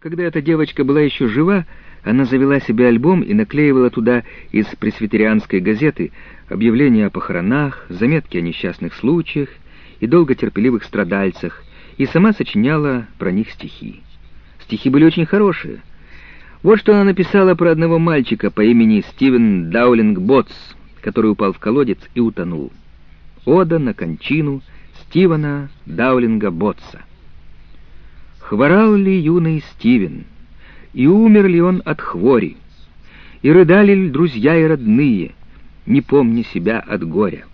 Когда эта девочка была еще жива, она завела себе альбом и наклеивала туда из пресвитерианской газеты объявления о похоронах, заметки о несчастных случаях и долготерпеливых страдальцах, и сама сочиняла про них стихи. Стихи были очень хорошие. Вот что она написала про одного мальчика по имени Стивен Даулинг Ботс, который упал в колодец и утонул. Ода на кончину Стивена Даулинга Ботса. Хворал ли юный Стивен, и умер ли он от хвори, и рыдали ли друзья и родные, не помня себя от горя?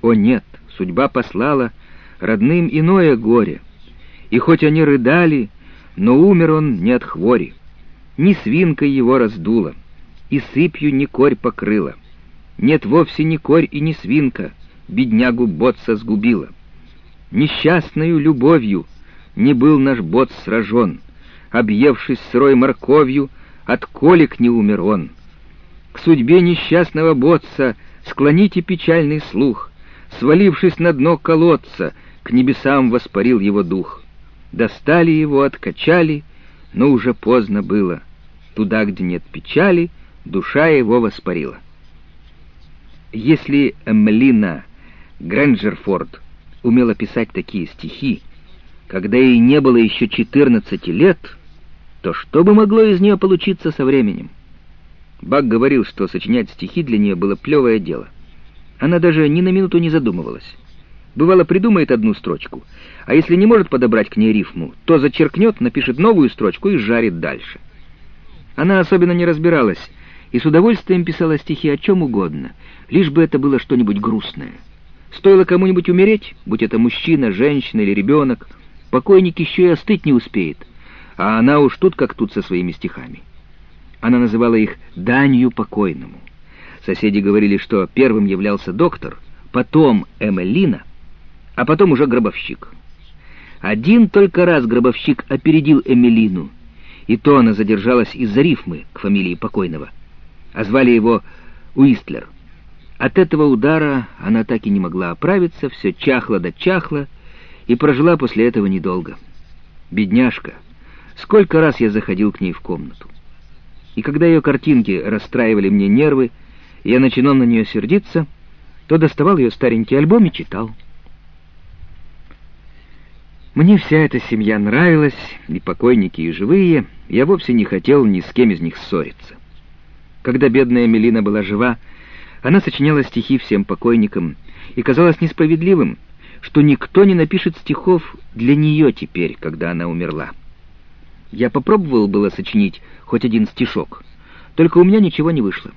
О нет, судьба послала родным иное горе, и хоть они рыдали, но умер он не от хвори, ни свинкой его раздуло, и сыпью не корь покрыла. Нет, вовсе не корь и не свинка, беднягу Ботса сгубила. Несчастною любовью — не был наш бот сражен, объевшись сырой морковью, от колик не умер он. К судьбе несчастного ботца склоните печальный слух, свалившись на дно колодца, к небесам воспарил его дух. Достали его, откачали, но уже поздно было. Туда, где нет печали, душа его воспарила. Если Эмлина Грэнджерфорд умела писать такие стихи, когда ей не было еще 14 лет, то что бы могло из нее получиться со временем? Бак говорил, что сочинять стихи для нее было плевое дело. Она даже ни на минуту не задумывалась. Бывало, придумает одну строчку, а если не может подобрать к ней рифму, то зачеркнет, напишет новую строчку и жарит дальше. Она особенно не разбиралась и с удовольствием писала стихи о чем угодно, лишь бы это было что-нибудь грустное. Стоило кому-нибудь умереть, будь это мужчина, женщина или ребенок, Покойник еще и остыть не успеет, а она уж тут как тут со своими стихами. Она называла их «данью покойному». Соседи говорили, что первым являлся доктор, потом Эмелина, а потом уже гробовщик. Один только раз гробовщик опередил Эмилину, и то она задержалась из-за рифмы к фамилии покойного, а звали его Уистлер. От этого удара она так и не могла оправиться, все чахло да чахло, и прожила после этого недолго. Бедняжка! Сколько раз я заходил к ней в комнату. И когда ее картинки расстраивали мне нервы, я начинал на нее сердиться, то доставал ее старенький альбом и читал. Мне вся эта семья нравилась, и покойники, и живые, я вовсе не хотел ни с кем из них ссориться. Когда бедная Мелина была жива, она сочиняла стихи всем покойникам, и казалось несправедливым, что никто не напишет стихов для нее теперь, когда она умерла. Я попробовал было сочинить хоть один стишок, только у меня ничего не вышло.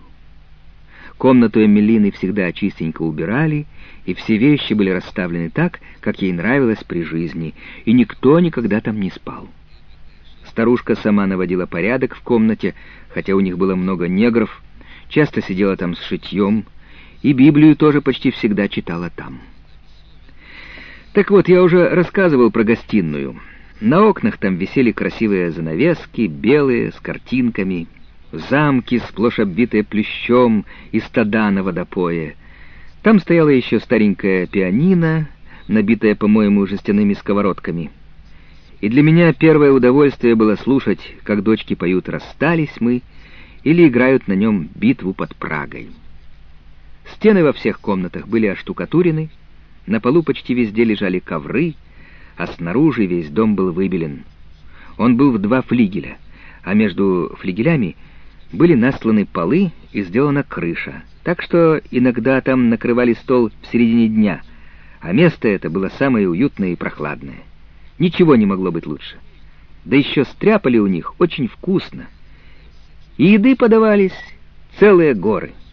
Комнату Эмилины всегда чистенько убирали, и все вещи были расставлены так, как ей нравилось при жизни, и никто никогда там не спал. Старушка сама наводила порядок в комнате, хотя у них было много негров, часто сидела там с шитьем, и Библию тоже почти всегда читала там. Так вот, я уже рассказывал про гостиную. На окнах там висели красивые занавески, белые, с картинками, замки, сплошь оббитые плющом и стада на водопое. Там стояла еще старенькая пианино, набитая, по-моему, жестяными сковородками. И для меня первое удовольствие было слушать, как дочки поют «Расстались мы» или играют на нем битву под Прагой. Стены во всех комнатах были оштукатурены, на полу почти везде лежали ковры, а снаружи весь дом был выбелен. Он был в два флигеля, а между флигелями были насланы полы и сделана крыша, так что иногда там накрывали стол в середине дня, а место это было самое уютное и прохладное. Ничего не могло быть лучше. Да еще стряпали у них очень вкусно. И еды подавались целые горы —